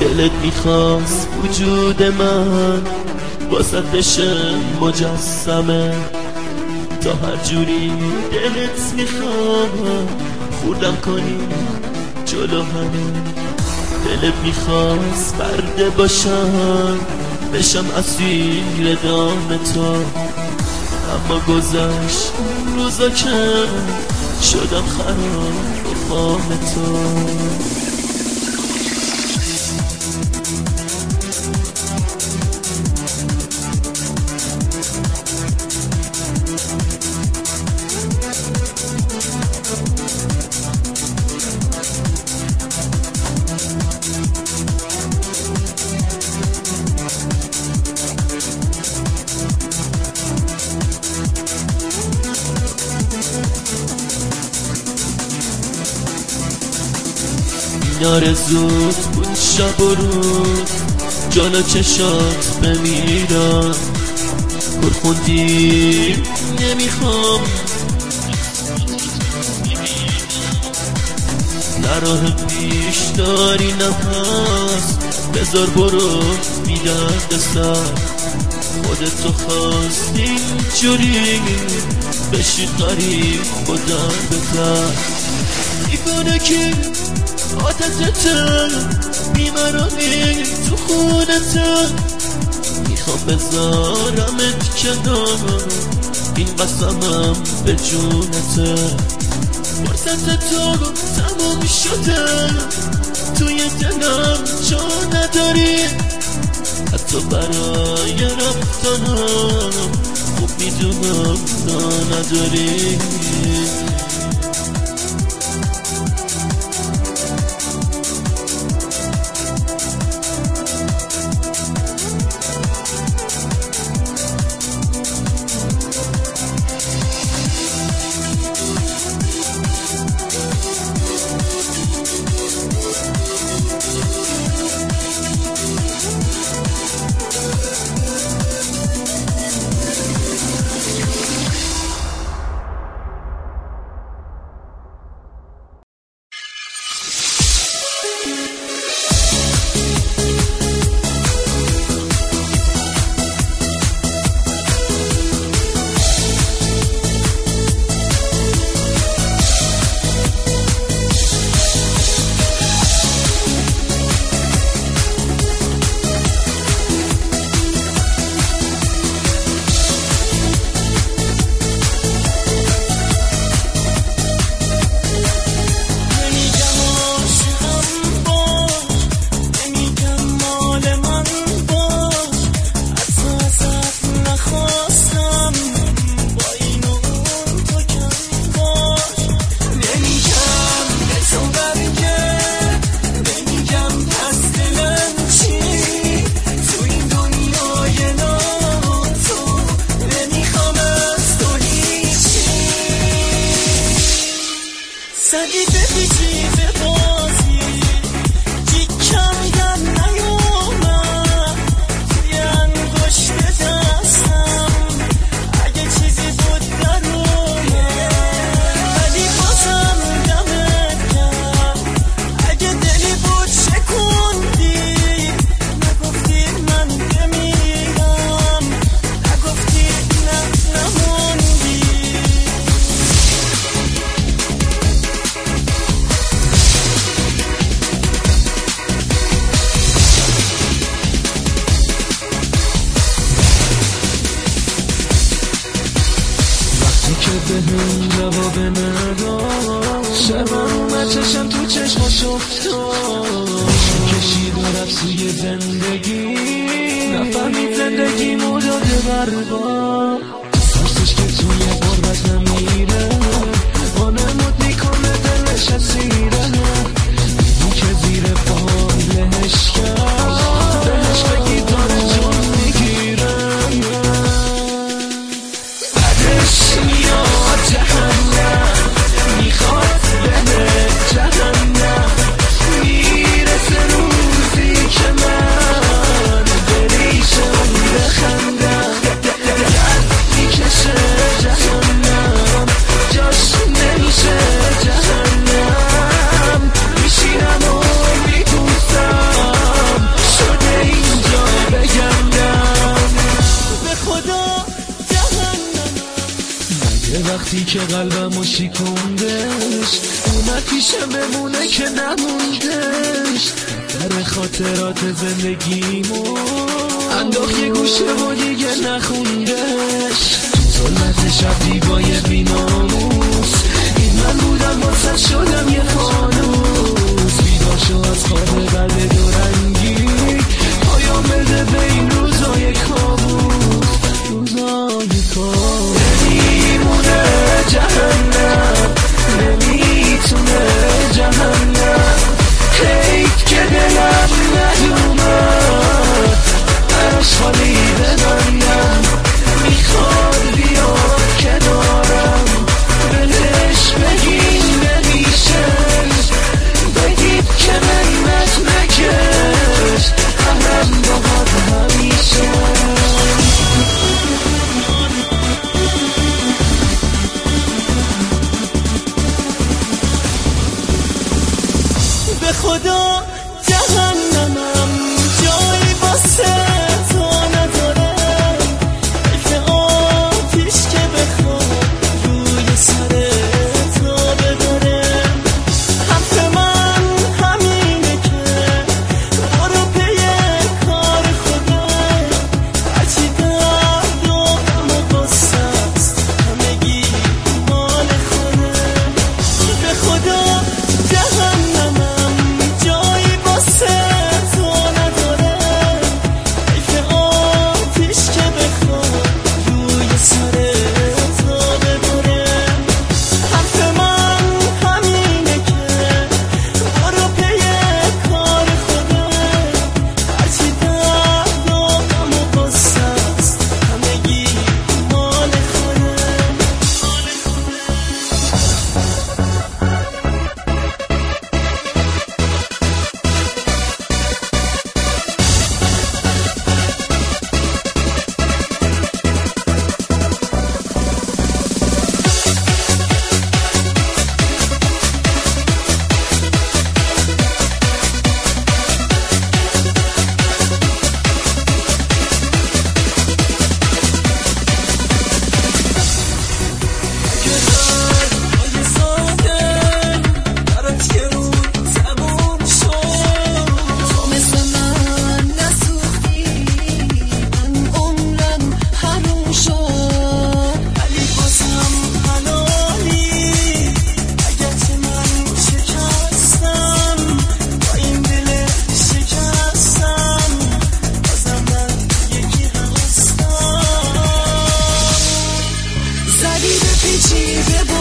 دلت می‌خواست وجود من واسه بشه مجسمه. تا هر جوری دلت می‌خواد خوردم کنی جلو همه. دلت می‌خواست برده باشم بشم اسیر دام تو. اما گذشت روزا که شدم خراب و تو. این زود بود شب و روز. جالا چشات بمیرم کل خوندی نمی‌خوام. نراه پیش داری نفس بذار برو میدرد سر خودتو خواستی جوری بشی قریب با درد می‌کنه که عادتته بیمرانی تو خونته می‌خوام بذارمت کنار این قسمم به جونته فرصت تو تموم شده توی دلم جا نداری. حتی برای رفتنم خوب می‌دونم نداری. به مردم. شبم اومد چشم تو چشماش افتاد. کشید و رفت سوی زندگی. نفهمید زندگی مداده برباد که قلبم و شیکوندش اومد پیشم بمونه که نموندش. در خاطرات زندگیمو انداخ یه گوشه و دیگه نخوندش. ظلمت شب دیبای بیناموس. این من بودم واسه شدم یه فانوس. بیداشو از خواب قلب دورنگی. پایام بده به این روزای کام Sabe repetir, depois.